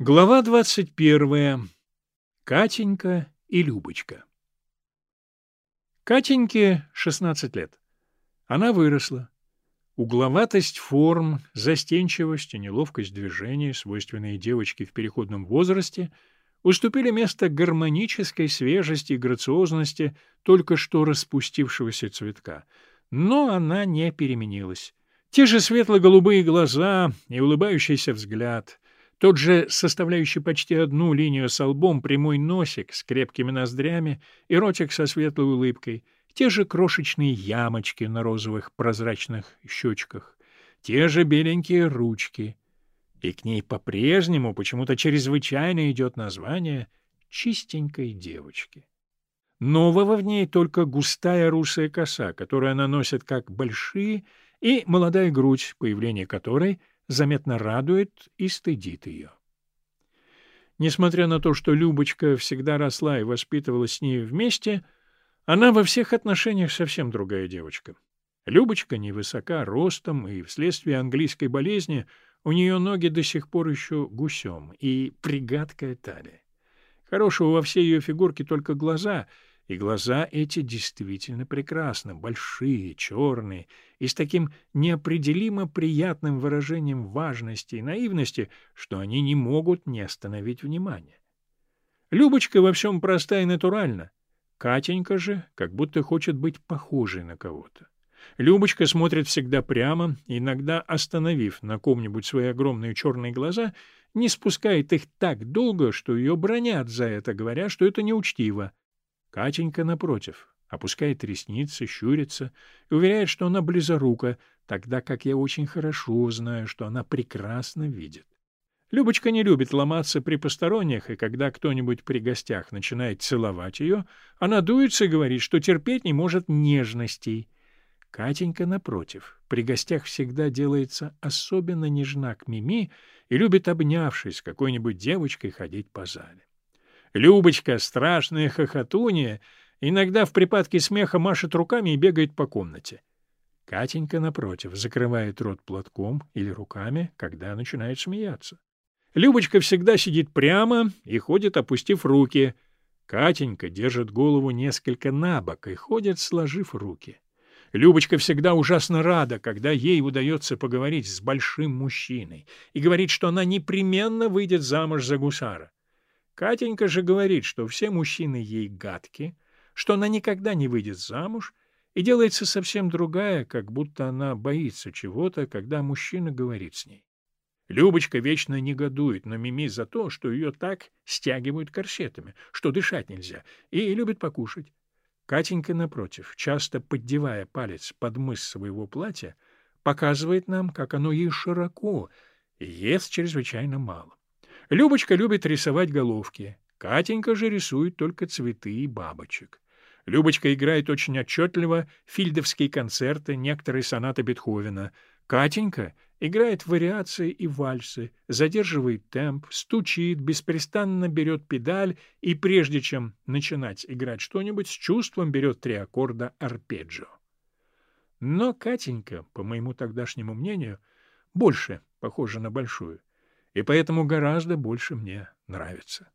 Глава двадцать первая. Катенька и Любочка. Катеньке шестнадцать лет. Она выросла. Угловатость форм, застенчивость и неловкость движений, свойственные девочке в переходном возрасте, уступили место гармонической свежести и грациозности только что распустившегося цветка. Но она не переменилась. Те же светло-голубые глаза и улыбающийся взгляд — тот же, составляющий почти одну линию с лбом, прямой носик с крепкими ноздрями и ротик со светлой улыбкой, те же крошечные ямочки на розовых прозрачных щечках, те же беленькие ручки. И к ней по-прежнему почему-то чрезвычайно идет название «чистенькой девочки». Нового в ней только густая русая коса, которую она носит как большие, и молодая грудь, появление которой — заметно радует и стыдит ее. Несмотря на то, что Любочка всегда росла и воспитывалась с ней вместе, она во всех отношениях совсем другая девочка. Любочка невысока ростом, и вследствие английской болезни у нее ноги до сих пор еще гусем и пригадкая талия. Хорошего во всей ее фигурке только глаза — и глаза эти действительно прекрасны, большие, черные, и с таким неопределимо приятным выражением важности и наивности, что они не могут не остановить внимание. Любочка во всем проста и натуральна. Катенька же как будто хочет быть похожей на кого-то. Любочка смотрит всегда прямо, иногда остановив на ком-нибудь свои огромные черные глаза, не спускает их так долго, что ее бронят за это, говоря, что это неучтиво. Катенька, напротив, опускает ресницы, щурится и уверяет, что она близорука, тогда как я очень хорошо знаю, что она прекрасно видит. Любочка не любит ломаться при посторонних, и когда кто-нибудь при гостях начинает целовать ее, она дуется и говорит, что терпеть не может нежностей. Катенька, напротив, при гостях всегда делается особенно нежна к Мими и любит, обнявшись с какой-нибудь девочкой, ходить по зале. Любочка, страшная хохотунья, иногда в припадке смеха машет руками и бегает по комнате. Катенька, напротив, закрывает рот платком или руками, когда начинает смеяться. Любочка всегда сидит прямо и ходит, опустив руки. Катенька держит голову несколько набок и ходит, сложив руки. Любочка всегда ужасно рада, когда ей удается поговорить с большим мужчиной, и говорит, что она непременно выйдет замуж за гусара. Катенька же говорит, что все мужчины ей гадки, что она никогда не выйдет замуж, и делается совсем другая, как будто она боится чего-то, когда мужчина говорит с ней. Любочка вечно негодует на Мими за то, что ее так стягивают корсетами, что дышать нельзя, и любит покушать. Катенька, напротив, часто поддевая палец под мыс своего платья, показывает нам, как оно ей широко и ест чрезвычайно мало. Любочка любит рисовать головки. Катенька же рисует только цветы и бабочек. Любочка играет очень отчетливо фильдовские концерты, некоторые сонаты Бетховена. Катенька играет вариации и вальсы, задерживает темп, стучит, беспрестанно берет педаль и, прежде чем начинать играть что-нибудь, с чувством берет три аккорда арпеджио. Но Катенька, по моему тогдашнему мнению, больше похожа на большую — и поэтому гораздо больше мне нравится.